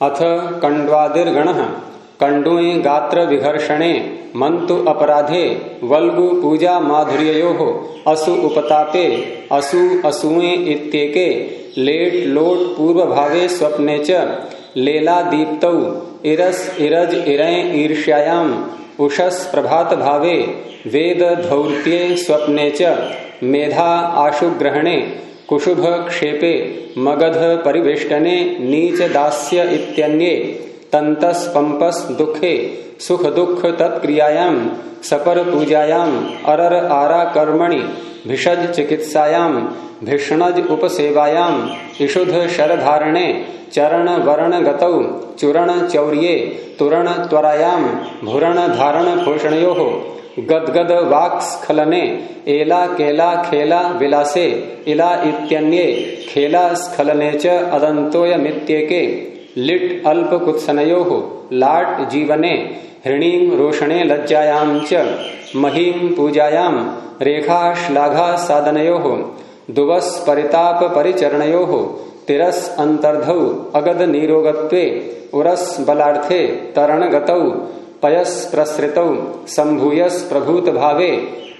अथ कंडवादिर्गण। कंडुए गात्र विघर्षणे मंतु अपराधे, वल्गु पूजा माधुर्यो असु उपतापे असु असुए इत्येके, लेट लोट पूर्व भावे स्वप्ने च लेला दीप्तौ इरस इरज इरय ईर्ष्यायाम, उषस प्रभात भावे वेद धौर्त्ये स्वप्ने च, मेधा आशुग्रहणे कुशुभ क्षेपे मगध परिवेष्टने नीच दास्य इत्यन्ये। तंतस पंपस दुखे, सुख दुख तत्क्रियायाम सपर पूजायाम अरर आरा कर्मणि भिषज चिकित्सायाम भिषणज उपसेवायाम इषुध शरधारणे, चरण वरण गतौ, चूरण चौर्ये, तुरण त्वरायाम भूरण धारण पोषणयो गदगद वाक्स्खलने एला केला खेला विलासे, इला इत्यन्ये, खेला स्खलने च अदंतोयमित्येके लिट अल्प कुत्सनयो, लाट जीवने, हृणीं रोषणे लज्जायां च, महीं पूजायां रेखा श्लाघा साधनयो, दुवस परिताप परिचरणयो, तिरस अंतर्धौ अगद निरोगत्वे, उरस बलार्थे तरण गतौ पयस प्रसृत संभूयस प्रभूत भावे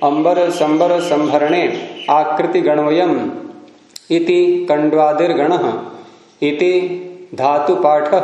अंबर संबर संभरणे आकृति गणोयम इति कंडवादिर्गण इति धातु पाठ